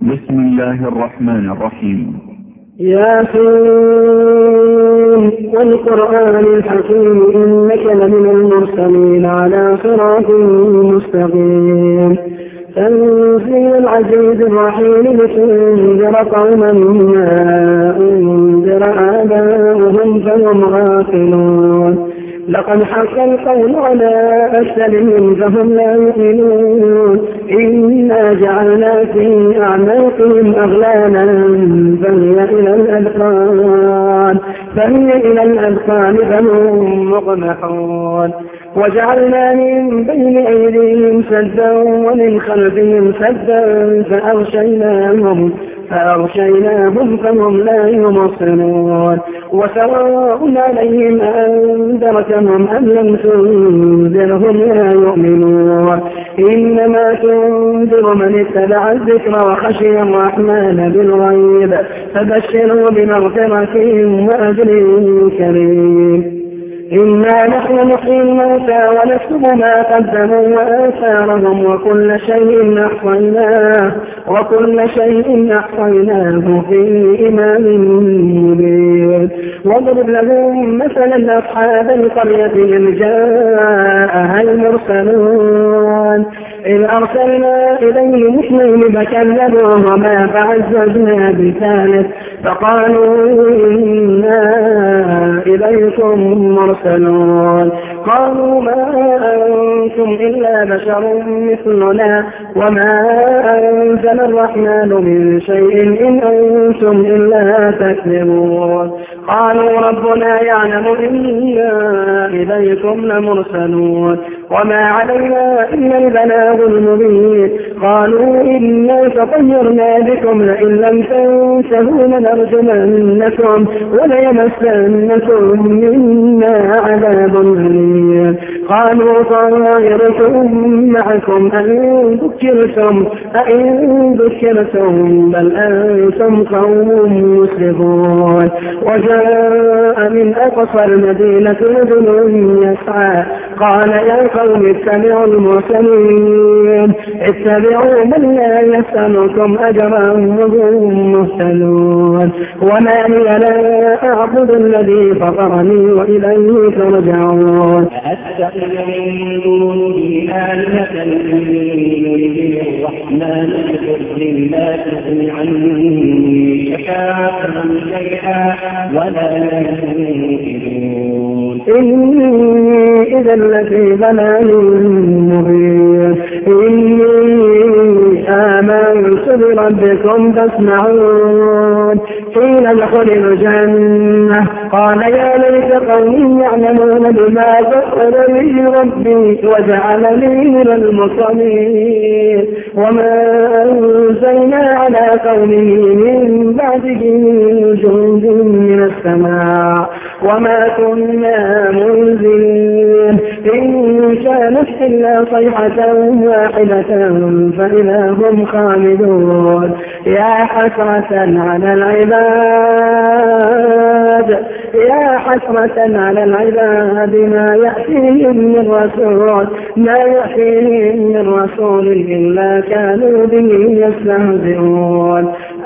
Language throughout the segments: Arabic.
بسم الله الرحمن الرحيم. ياسين والقرآن الحكيم إنك لمن المرسلين على صراط مستقيم. تنزيل العزيز الرحيم لتنذر قوما ما أنذر آباؤهم فهم غافلون. لقد حق القول على أكثرهم فهم لا يؤمنون. إنا جعلنا في أعناقهم أغلالا فهي إلى الأذقان فهي إلى الأذقان فهم مقمحون. وجعلنا من بين أيديهم سدا ومن خلفهم سدا فأغشيناهم. فأغشيناهم فهم لا يبصرون وسواء عليهم أنذرتهم أم لم تنذرهم لا يؤمنون إنما تنذر من اتبع الذكر وخشي الرحمن بالغيب فبشروا بمغفرة وأجر كريم إنا نحن نحيي الموتى ونكتب ما قدموا وآثارهم وكل شيء أحصيناه وكل شيء أحصيناه في إمام مبين واضرب لهم مثلا أصحاب القرية إذ جاءها المرسلون. إذ أرسلنا إليهم اثنين فكذبوا وما فعززنا بثالث فقالوا إنا إليكم مرسلون. قالوا ما أنتم إلا بشر مثلنا وما أنزل الرحمن من شيء إن أنتم إلا تكذبون. قالوا ربنا يعلم إنا إليكم لمرسلون. وما علينا إلا البلاغ المبين قالوا إنا تطيرنا بكم لئن لم تنتهوا لنرجمنكم وليمسنكم منا عذاب أليم قالوا طائركم معكم أئن ذكرتم أئن ذكرتم بل أنتم قوم مسرفون وجاء من أقصى المدينة رجل يسعى قال يا قوم اتبعوا المرسلين. اتبعوا من لا يسألكم أجرا وهم مهتدون. وما لي لا أعبد الذي فطرني وإليه ترجعون. أتخذ من دونه آلهة يريد الرحمن بضر لا تغني عني شفاعتهم شيئا ولا ينفذون إذا لفي ضلال مبين. إني آمنت بربكم فاسمعون. قيل ادخل الجنة قال يا ليت قومي يعلمون بما غفر لي ربي وجعلني من المصلين. وما أنزلنا على قومه من بعده من جند من السماء. وما كنا منزلين إن كانت إلا صيحة واحدة فإذا هم خالدون. يا حسرة على العباد يا حسرة على العباد ما يأتيهم من رسول ما يأتيهم من رسول إلا كانوا به يستهزئون.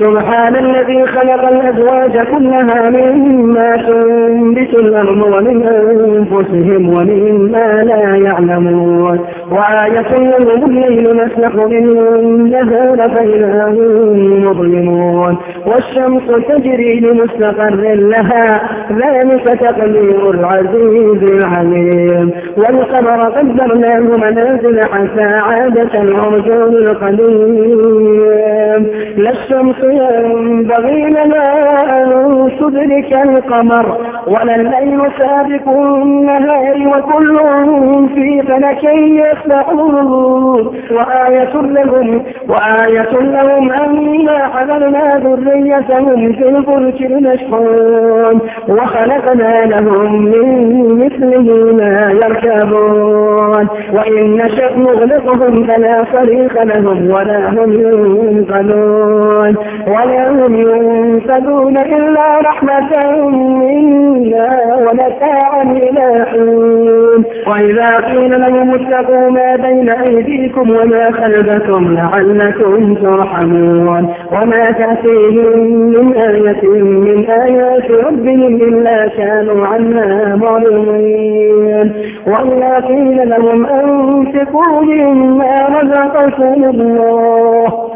سبحان الذي خلق الأزواج كلها مما تنبت الأرض ومن أنفسهم ومما لا يعلمون. وآية لهم الليل نسلخ منه النهار فإذا هم مظلمون. والشمس تجري لمستقر لها ذلك تقدير العزيز العليم. والقمر قدرناه منازل حتى عادة العرجون القديم. لا الشمس ينبغي لنا أن تدرك القمر ولا الليل سابق النهار وكل في فلك يسبحون وآية لهم وآية لهم أنا حملنا ذريتهم في الفلك المشحون وخلقنا لهم من مثله ما يركبون وإن نشأ نغلقهم فلا صريخ لهم ولا هم ينقذون ولا هم ينقذون إلا رحمة منا ومتاعا إلى حين وإذا قيل لهم اتقوا ما بين أيديكم وما خلفكم لعلكم ترحمون وما تأتيهم من آية من آيات ربهم إلا كانوا عنها معلمين وإذا قيل لهم أنفقوا مما رزقكم الله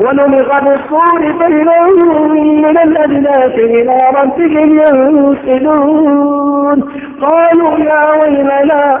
ونمغ بالصور بينهم من الأجداث إلى ربهم ينسلون. قالوا يا ويلنا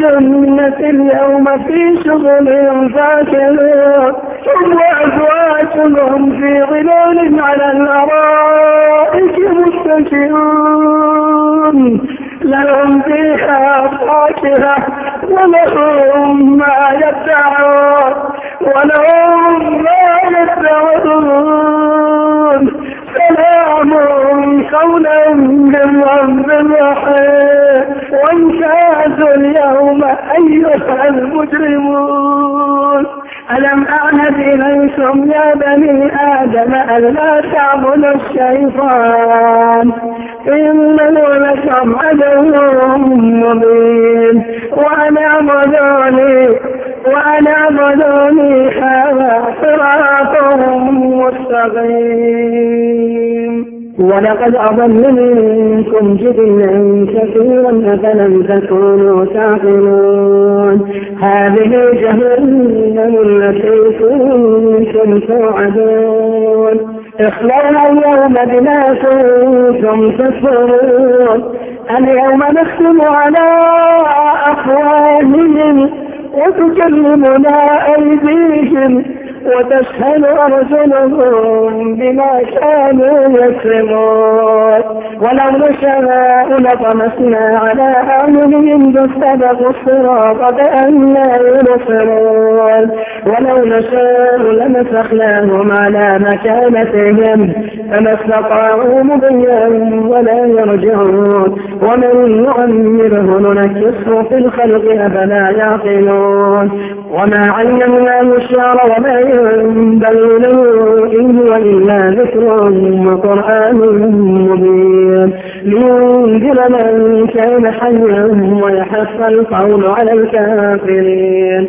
الجنة اليوم في شغل فاكهون هم وأزواجهم في ظلال على الأرائك متكئون لهم فيها فاكهة ولهم ما يدعون. ولهم ما يدعون. قولا من رب رحيم وامتازوا اليوم أيها المجرمون. ألم أعهد إليكم يا بني آدم ألا تعبدوا الشيطان؟ إنه لكم عدو مبين. وأن أعبدوني وأن أعبدوني هذا صراط مستقيم. ولقد أضل منكم جبلا كثيرا أفلم تكونوا تعقلون. هذه جهنم التي كنتم توعدون. اخلوها اليوم بما كنتم تكفرون. اليوم نختم على أفواههم وتكلمنا أيديهم. وتشهد أرجلهم بما كانوا يكسبون. ولو نشاء لطمسنا على أعينهم فاستبقوا الصراط كأنا يبصرون ولو نشاء لمسخناهم على مكانتهم فما استطاعوا مضيا ولا يرجعون. ومن يعمره ننكسه في الخلق أفلا يعقلون وما علمناه الشعر وما ينبغي له إن هو إلا ذكر وقرآن مبين لينذر من كان حيا ويحق القول على الكافرين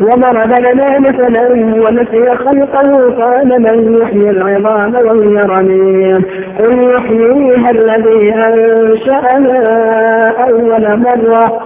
وضرب لنا مثلا ونسي خلقه قال من يحيي العظام وهي رميم. قل يحييها الذي أنشأها أول مرة.